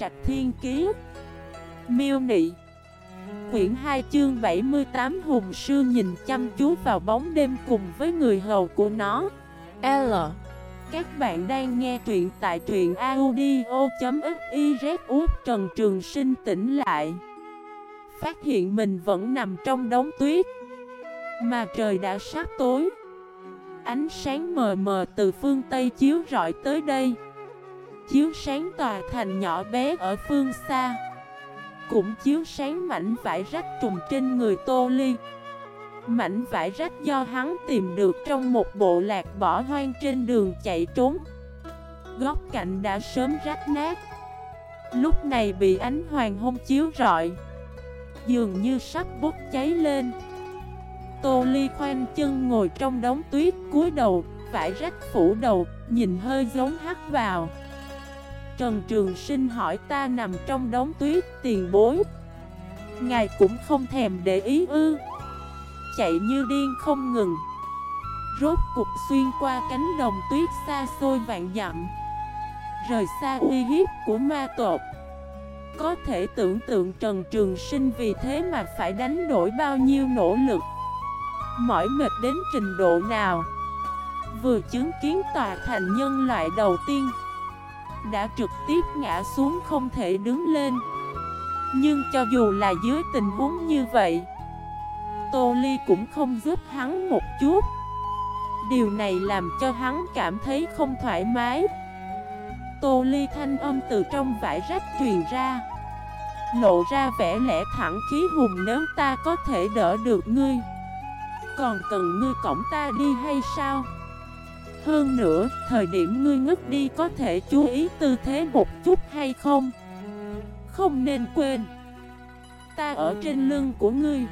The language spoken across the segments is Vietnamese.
Trạch Thiên Kiế Miêu Nị. Quyển 2 chương 78 Hùng Sư nhìn chăm chú vào bóng đêm cùng với người hầu của nó. L. Các bạn đang nghe truyện tại truyện audio.xyz Út Trần Trường Sinh tỉnh lại. Phát hiện mình vẫn nằm trong đống tuyết. Mà trời đã sắp tối. Ánh sáng mờ mờ từ phương Tây chiếu rọi tới đây. Chiếu sáng tòa thành nhỏ bé ở phương xa. Cũng chiếu sáng mảnh vải rách trùng trên người Tô Ly. Mảnh vải rách do hắn tìm được trong một bộ lạc bỏ hoang trên đường chạy trốn. Góc cạnh đã sớm rách nát. Lúc này bị ánh hoàng hôn chiếu rọi. Dường như sắp bốc cháy lên. Tô Ly khoanh chân ngồi trong đống tuyết cúi đầu, Vải rách phủ đầu, Nhìn hơi giống hắt vào. Trần Trường Sinh hỏi ta nằm trong đống tuyết, tiền bối. Ngài cũng không thèm để ý ư. Chạy như điên không ngừng. Rốt cục xuyên qua cánh đồng tuyết xa xôi vạn dặm. Rời xa uy hiếp của ma tột Có thể tưởng tượng Trần Trường Sinh vì thế mà phải đánh đổi bao nhiêu nỗ lực. Mỏi mệt đến trình độ nào. Vừa chứng kiến tòa thành nhân loại đầu tiên đã trực tiếp ngã xuống không thể đứng lên. Nhưng cho dù là dưới tình huống như vậy, Tô Ly cũng không giúp hắn một chút. Điều này làm cho hắn cảm thấy không thoải mái. Tô Ly thanh âm từ trong vải rách truyền ra, Lộ ra vẻ lẽ thẳng khí hùng, nếu ta có thể đỡ được ngươi, Còn cần ngươi cổng ta đi hay sao? Hơn nữa, thời điểm ngươi ngất đi có thể chú ý tư thế một chút hay không? Không nên quên. Ta ở trên lưng của ngươi.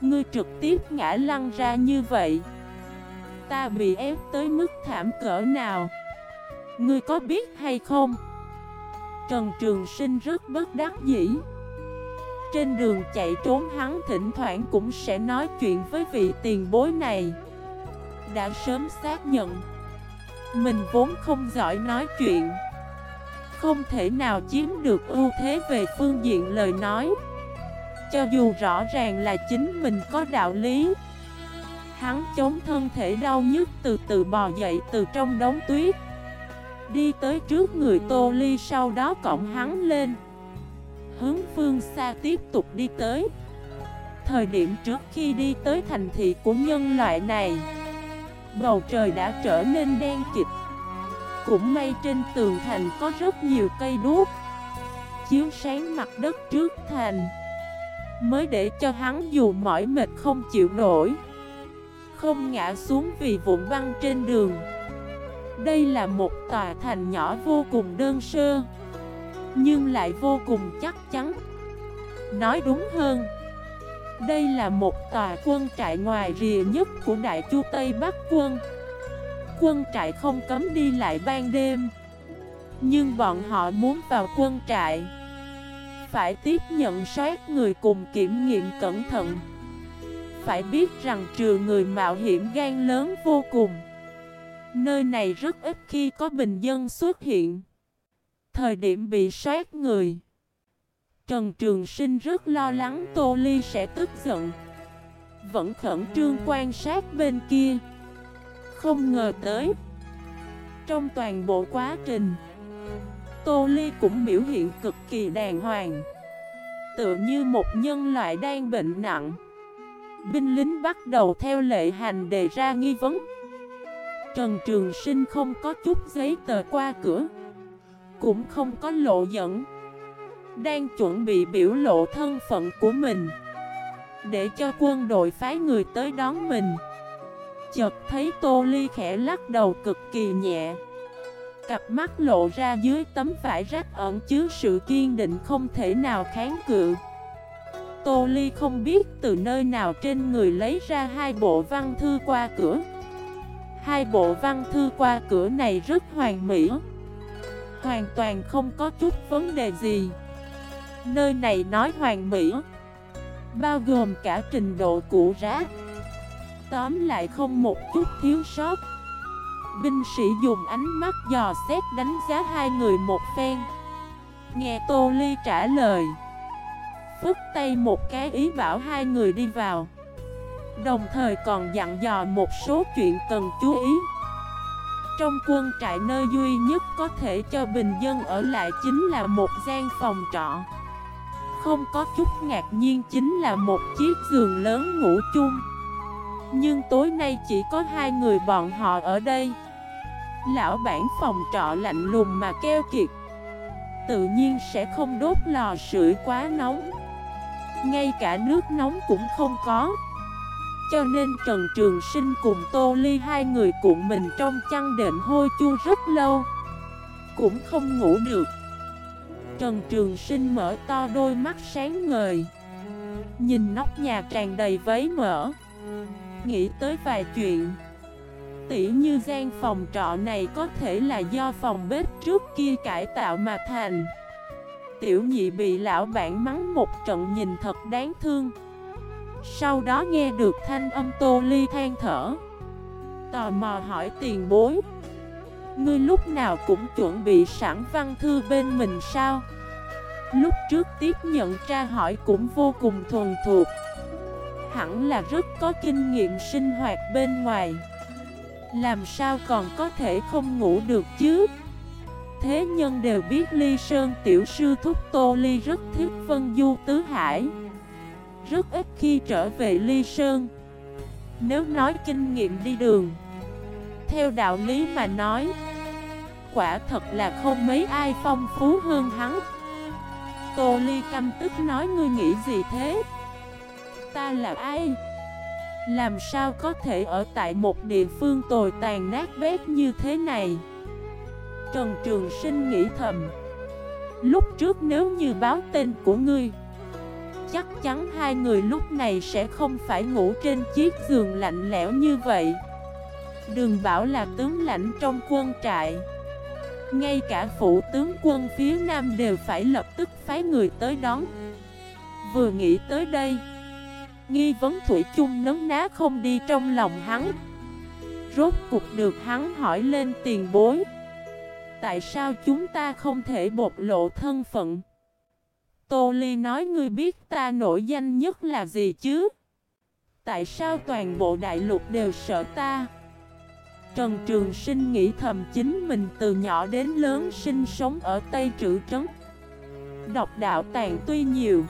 Ngươi trực tiếp ngã lăn ra như vậy. Ta bị ép tới mức thảm cỡ nào? Ngươi có biết hay không? Trần Trường Sinh rất bất đắc dĩ. Trên đường chạy trốn hắn thỉnh thoảng cũng sẽ nói chuyện với vị tiền bối này đã sớm xác nhận. Mình vốn không giỏi nói chuyện. Không thể nào chiếm được ưu thế về phương diện lời nói. Cho dù rõ ràng là chính mình có đạo lý, Hắn chống thân thể đau nhức từ từ bò dậy từ trong đống tuyết. Đi tới trước người Tô Ly, sau đó cổng hắn lên. Hướng phương xa tiếp tục đi tới. Thời điểm trước khi đi tới thành thị của nhân loại này Bầu trời đã trở nên đen kịt Cũng may trên tường thành có rất nhiều cây đuốc Chiếu sáng mặt đất trước thành, Mới để cho hắn dù mỏi mệt không chịu nổi, Không ngã xuống vì vụn băng trên đường. Đây là một tòa thành nhỏ vô cùng đơn sơ, Nhưng lại vô cùng chắc chắn. Nói đúng hơn đây là một tòa quân trại ngoài rìa nhất của Đại Chu Tây Bắc quân. Quân trại không cấm đi lại ban đêm, Nhưng bọn họ muốn vào quân trại. Phải tiếp nhận soát người cùng kiểm nghiệm cẩn thận. Phải biết rằng trừ người mạo hiểm gan lớn vô cùng, Nơi này rất ít khi có bình dân xuất hiện. Thời điểm bị soát người Trần Trường Sinh rất lo lắng Tô Ly sẽ tức giận. Vẫn khẩn trương quan sát bên kia. Không ngờ tới, Trong toàn bộ quá trình, Tô Ly cũng biểu hiện cực kỳ đàng hoàng. Tựa như một nhân loại đang bệnh nặng. Binh lính bắt đầu theo lệ hành đề ra nghi vấn. Trần Trường Sinh không có chút giấy tờ qua cửa, Cũng không có lộ dẫn đang chuẩn bị biểu lộ thân phận của mình. Để cho quân đội phái người tới đón mình. Chợt thấy Tô Ly khẽ lắc đầu cực kỳ nhẹ. Cặp mắt lộ ra dưới tấm vải rách ẩn chứa sự kiên định không thể nào kháng cự. Tô Ly không biết từ nơi nào trên người lấy ra hai bộ văn thư qua cửa. Hai bộ văn thư qua cửa này rất hoàn mỹ. Hoàn toàn không có chút vấn đề gì. Nơi này nói hoàn mỹ, Bao gồm cả trình độ cũ rác Tóm lại không một chút thiếu sót. Binh sĩ dùng ánh mắt dò xét đánh giá hai người một phen. Nghe Tô Ly trả lời Phức tay một cái ý bảo hai người đi vào. Đồng thời còn dặn dò một số chuyện cần chú ý. Trong quân trại nơi duy nhất có thể cho bình dân ở lại chính là một gian phòng trọ. Không có chút ngạc nhiên chính là một chiếc giường lớn ngủ chung. Nhưng tối nay chỉ có hai người bọn họ ở đây. Lão bản phòng trọ lạnh lùng mà keo kiệt. Tự nhiên sẽ không đốt lò sưởi quá nóng. Ngay cả nước nóng cũng không có. Cho nên Trần Trường Sinh cùng Tô Ly hai người cuộn mình trong chăn đệm hôi chua rất lâu. Cũng không ngủ được. Trần Trường Sinh mở to đôi mắt sáng ngời. Nhìn nóc nhà tràn đầy vấy mỡ. Nghĩ tới vài chuyện. Tỉ như gian phòng trọ này có thể là do phòng bếp trước kia cải tạo mà thành. Tiểu nhị bị lão bản mắng một trận nhìn thật đáng thương. Sau đó nghe được thanh âm tô ly than thở. Tò mò hỏi tiền bối Ngươi lúc nào cũng chuẩn bị sẵn văn thư bên mình sao? Lúc trước tiếp nhận tra hỏi cũng vô cùng thuần thuộc. Hẳn là rất có kinh nghiệm sinh hoạt bên ngoài. Làm sao còn có thể không ngủ được chứ? Thế nhân đều biết Ly Sơn tiểu sư thúc Tô Ly rất thích Vân Du Tứ Hải. Rất ít khi trở về Ly Sơn. Nếu nói kinh nghiệm đi đường, Theo đạo lý mà nói Quả thật là không mấy ai phong phú hơn hắn. Tô Ly căm tức nói, ngươi nghĩ gì thế? Ta là ai? Làm sao có thể ở tại một địa phương tồi tàn nát bét như thế này? Trần Trường Sinh nghĩ thầm, Lúc trước nếu như báo tên của ngươi, Chắc chắn hai người lúc này sẽ không phải ngủ trên chiếc giường lạnh lẽo như vậy. Đừng bảo là tướng lãnh trong quân trại. Ngay cả phụ tướng quân phía nam đều phải lập tức phái người tới đón Vừa nghĩ tới đây, Nghi vấn Thủy chung nấn ná không đi trong lòng hắn Rốt cục được hắn hỏi lên tiền bối, Tại sao chúng ta không thể bộc lộ thân phận Tô Ly nói, ngươi biết ta nổi danh nhất là gì chứ? Tại sao toàn bộ đại lục đều sợ ta? Trần Trường Sinh nghĩ thầm chính mình từ nhỏ đến lớn sinh sống ở Tây Trữ Trấn. Độc đạo tàn tuy nhiều,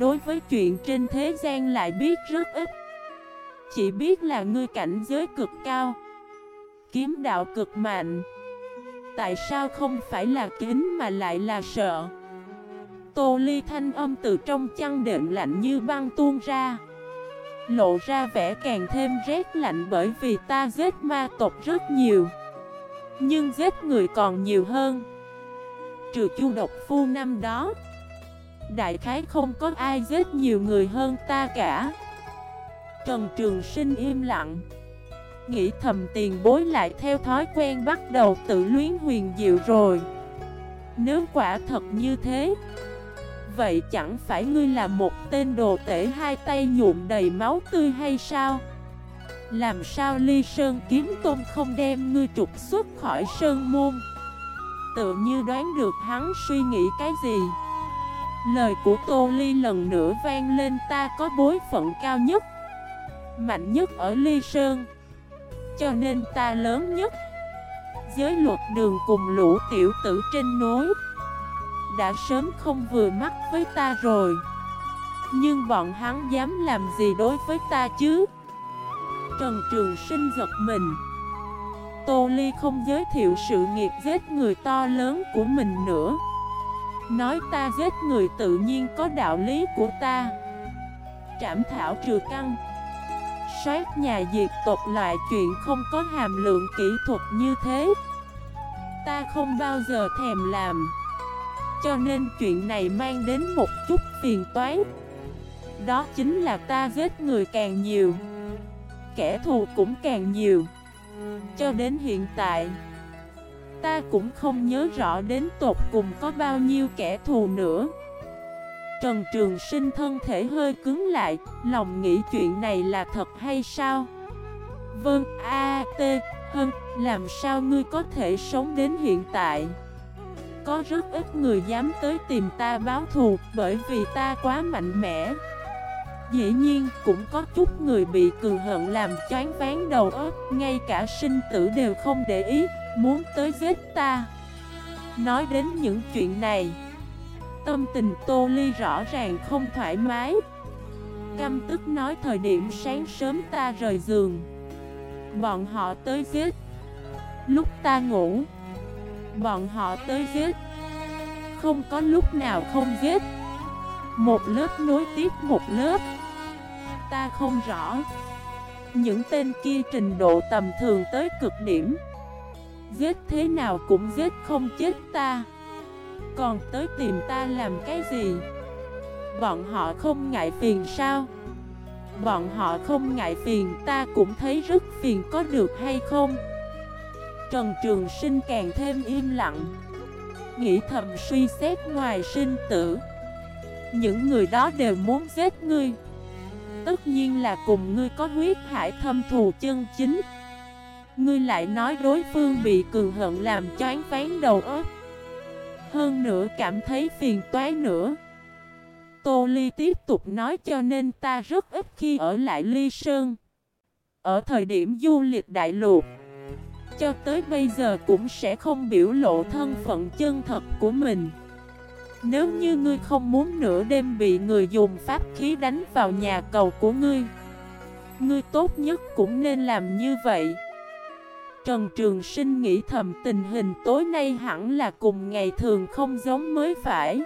Đối với chuyện trên thế gian lại biết rất ít. Chỉ biết là ngươi cảnh giới cực cao, Kiếm đạo cực mạnh. Tại sao không phải là kính mà lại là sợ? Tô ly thanh âm từ trong chăn đệm lạnh như băng tuôn ra. Lộ ra vẻ càng thêm rét lạnh bởi vì ta giết ma tộc rất nhiều. Nhưng giết người còn nhiều hơn. Trừ chu độc phu năm đó, Đại khái không có ai giết nhiều người hơn ta cả. Trần Trường Sinh im lặng, Nghĩ thầm tiền bối lại theo thói quen bắt đầu tự luyến huyền diệu rồi. Nếu quả thật như thế Vậy chẳng phải ngươi là một tên đồ tể hai tay nhuộm đầy máu tươi hay sao? Làm sao ly sơn kiếm tôn không đem ngươi trục xuất khỏi sơn môn? Tự như đoán được hắn suy nghĩ cái gì? Lời của Tô Ly lần nữa vang lên, ta có bối phận cao nhất, Mạnh nhất ở Ly Sơn, Cho nên ta lớn nhất Giới luật đường cùng lũ tiểu tử trên núi đã sớm không vừa mắt với ta rồi. Nhưng bọn hắn dám làm gì đối với ta chứ? Trần Trường Sinh giật mình. Tô Ly không giới thiệu sự nghiệp giết người to lớn của mình nữa. Nói ta giết người tự nhiên có đạo lý của ta. Trảm thảo trừ căn Xoát nhà diệt tộc loại chuyện không có hàm lượng kỹ thuật như thế. Ta không bao giờ thèm làm cho nên chuyện này mang đến một chút phiền toán. Đó chính là ta giết người càng nhiều Kẻ thù cũng càng nhiều. Cho đến hiện tại Ta cũng không nhớ rõ đến tột cùng có bao nhiêu kẻ thù nữa. Trần Trường Sinh thân thể hơi cứng lại Lòng nghĩ chuyện này là thật hay sao? Vâng, A, T, Hân Làm sao ngươi có thể sống đến hiện tại? Có rất ít người dám tới tìm ta báo thù Bởi vì ta quá mạnh mẽ. Dĩ nhiên, cũng có chút người bị cường hận làm choáng ván đầu óc, Ngay cả sinh tử đều không để ý, Muốn tới giết ta. Nói đến những chuyện này, Tâm tình Tô Ly rõ ràng không thoải mái. Căm tức nói thời điểm sáng sớm ta rời giường. Bọn họ tới giết. Lúc ta ngủ Bọn họ tới giết. Không có lúc nào không giết. Một lớp nối tiếp một lớp. Ta không rõ Những tên kia trình độ tầm thường tới cực điểm. Giết thế nào cũng giết không chết ta. Còn tới tìm ta làm cái gì? Bọn họ không ngại phiền sao? Bọn họ không ngại phiền, ta cũng thấy rất phiền có được hay không? Trần Trường Sinh càng thêm im lặng. Nghĩ thầm suy xét ngoài sinh tử. Những người đó đều muốn giết ngươi. Tất nhiên là cùng ngươi có huyết hải thâm thù chân chính. Ngươi lại nói đối phương bị cường hận làm choáng ván đầu óc. Hơn nữa cảm thấy phiền toái nữa. Tô Ly tiếp tục nói cho nên ta rất ít khi ở lại Ly Sơn. Ở thời điểm du lịch đại lục cho tới bây giờ cũng sẽ không biểu lộ thân phận chân thật của mình. Nếu như ngươi không muốn nửa đêm bị người dùng pháp khí đánh vào nhà cầu của ngươi Ngươi tốt nhất cũng nên làm như vậy. Trần Trường Sinh nghĩ thầm tình hình tối nay hẳn là cùng ngày thường không giống mới phải.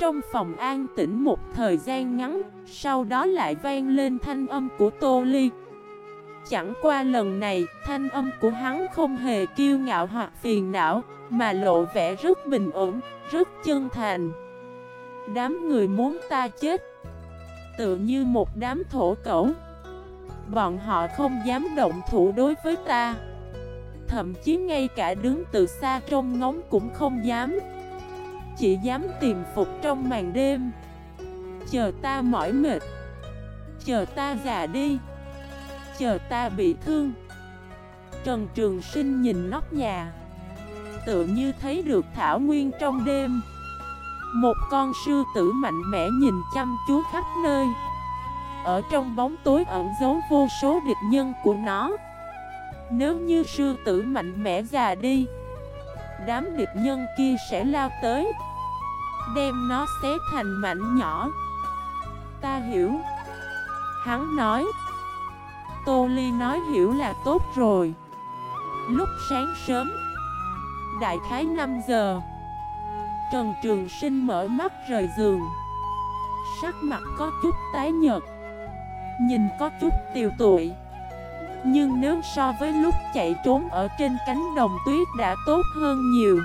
Trong phòng an tĩnh một thời gian ngắn, Sau đó lại vang lên thanh âm của Tô Ly. Chẳng qua lần này thanh âm của hắn không hề kiêu ngạo hoặc phiền não Mà lộ vẻ rất bình ổn, rất chân thành. Đám người muốn ta chết. Tự như một đám thổ cẩu. Bọn họ không dám động thủ đối với ta. Thậm chí ngay cả đứng từ xa trong ngóng cũng không dám. Chỉ dám tìm phục trong màn đêm. Chờ ta mỏi mệt. Chờ ta già đi. Chờ ta bị thương. Trần Trường Sinh nhìn nóc nhà, Tự như thấy được Thảo Nguyên trong đêm. Một con sư tử mạnh mẽ nhìn chăm chú khắp nơi. Ở trong bóng tối ẩn giấu vô số địch nhân của nó. Nếu như sư tử mạnh mẽ già đi, Đám địch nhân kia sẽ lao tới, Đem nó xé thành mảnh nhỏ. Ta hiểu. Hắn nói Tô Ly nói hiểu là tốt rồi. Lúc sáng sớm, Đại khái 5 giờ, Trần Trường Sinh mở mắt rời giường. Sắc mặt có chút tái nhợt, Nhìn có chút tiều tụi Nhưng nếu so với lúc chạy trốn ở trên cánh đồng tuyết đã tốt hơn nhiều.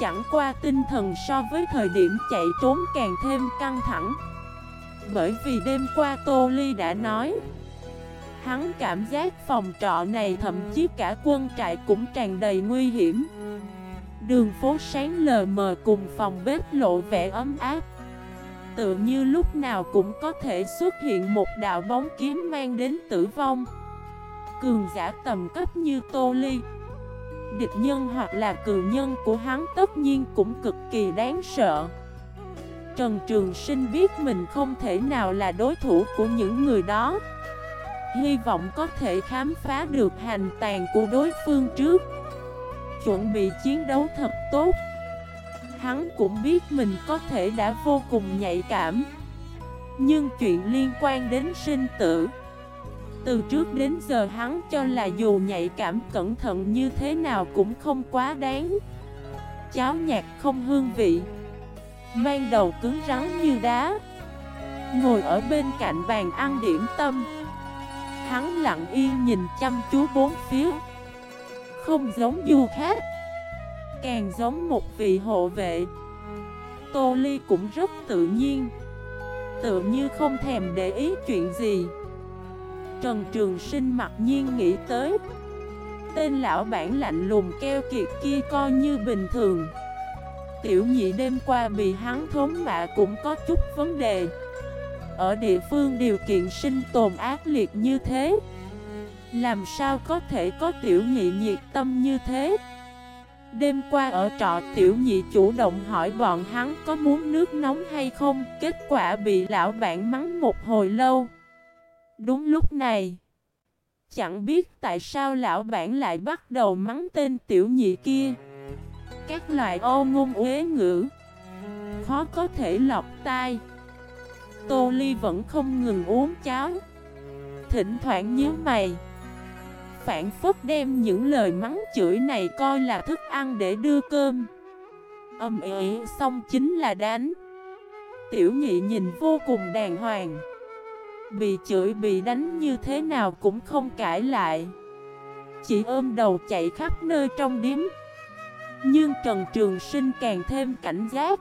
Chẳng qua tinh thần so với thời điểm chạy trốn càng thêm căng thẳng. Bởi vì đêm qua Tô Ly đã nói Hắn cảm giác phòng trọ này thậm chí cả quân trại cũng tràn đầy nguy hiểm. Đường phố sáng lờ mờ cùng phòng bếp lộ vẻ ấm áp. Tự như lúc nào cũng có thể xuất hiện một đạo bóng kiếm mang đến tử vong. Cường giả tầm cấp như Tô Ly, Địch nhân hoặc là cường nhân của hắn tất nhiên cũng cực kỳ đáng sợ. Trần Trường Sinh biết mình không thể nào là đối thủ của những người đó. Hy vọng có thể khám phá được hành tàn của đối phương trước. Chuẩn bị chiến đấu thật tốt. Hắn cũng biết mình có thể đã vô cùng nhạy cảm. Nhưng chuyện liên quan đến sinh tử, Từ trước đến giờ hắn cho là dù nhạy cảm cẩn thận như thế nào cũng không quá đáng. Cháo nhạt không hương vị, Mang đầu cứng rắn như đá. Ngồi ở bên cạnh bàn ăn điểm tâm Hắn lặng yên nhìn chăm chú bốn phía. Không giống du khách, Càng giống một vị hộ vệ. Tô Ly cũng rất tự nhiên Tự như không thèm để ý chuyện gì. Trần Trường Sinh mặc nhiên nghĩ tới, Tên lão bản lạnh lùng keo kiệt kia coi như bình thường. Tiểu nhị đêm qua bị hắn thốn mạ cũng có chút vấn đề. Ở địa phương điều kiện sinh tồn ác liệt như thế, Làm sao có thể có tiểu nhị nhiệt tâm như thế? Đêm qua ở trọ, tiểu nhị chủ động hỏi bọn hắn có muốn nước nóng hay không, Kết quả bị lão bạn mắng một hồi lâu. Đúng lúc này, Chẳng biết tại sao lão bản lại bắt đầu mắng tên tiểu nhị kia. Các loại ô ngôn uế ngữ, Khó có thể lọc tai. Tô Ly vẫn không ngừng uống cháo. Thỉnh thoảng nhớ mày. Phản phất đem những lời mắng chửi này coi là thức ăn để đưa cơm. Âm ị xong chính là đánh. Tiểu nhị nhìn vô cùng đàng hoàng. Bị chửi, bị đánh như thế nào cũng không cãi lại. Chỉ ôm đầu chạy khắp nơi trong điếm Nhưng Trần Trường Sinh càng thêm cảnh giác.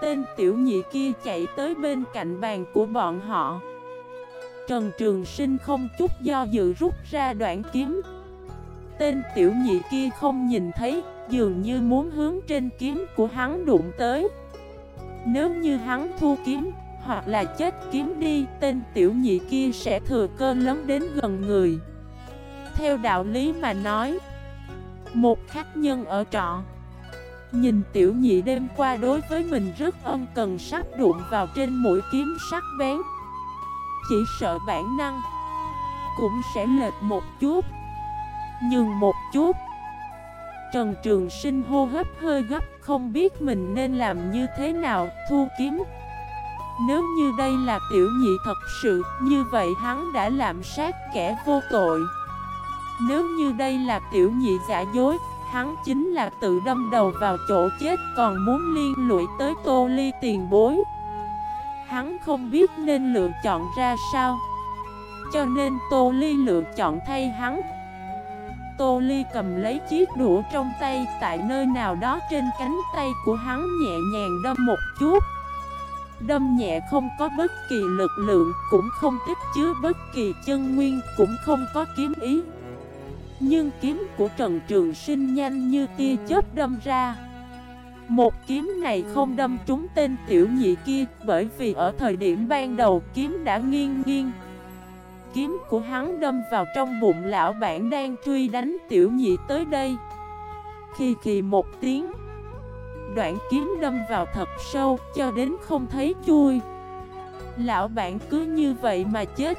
Tên tiểu nhị kia chạy tới bên cạnh bàn của bọn họ. Trần Trường Sinh không chút do dự rút ra đoạn kiếm. Tên tiểu nhị kia không nhìn thấy, Dường như muốn hướng trên kiếm của hắn đụng tới. Nếu như hắn thu kiếm, Hoặc là chết kiếm đi, Tên tiểu nhị kia sẽ thừa cơ lớn đến gần người. Theo đạo lý mà nói, Một khách nhân ở trọ Nhìn tiểu nhị đêm qua đối với mình rất ân cần sắp đụng vào trên mũi kiếm sắc bén. Chỉ sợ bản năng Cũng sẽ lệch một chút. Nhưng một chút, Trần Trường Sinh hô hấp hơi gấp, Không biết mình nên làm như thế nào, Thu kiếm. Nếu như đây là tiểu nhị thật sự, Như vậy hắn đã làm sát kẻ vô tội. Nếu như đây là tiểu nhị giả dối Hắn chính là tự đâm đầu vào chỗ chết còn muốn liên lụy tới tô ly tiền bối. Hắn không biết nên lựa chọn ra sao, Cho nên tô ly lựa chọn thay hắn. Tô ly cầm lấy chiếc đũa trong tay, Tại nơi nào đó trên cánh tay của hắn nhẹ nhàng đâm một chút. Đâm nhẹ không có bất kỳ lực lượng, Cũng không tích chứa bất kỳ chân nguyên, Cũng không có kiếm ý nhưng kiếm của Trần Trường Sinh nhanh như tia chớp đâm ra. Một kiếm này không đâm trúng tên tiểu nhị kia, Bởi vì ở thời điểm ban đầu kiếm đã nghiêng nghiêng. Kiếm của hắn đâm vào trong bụng lão bản đang truy đánh tiểu nhị tới đây. Khi kỳ một tiếng, Đoạn kiếm đâm vào thật sâu cho đến không thấy chui. Lão bản cứ như vậy mà chết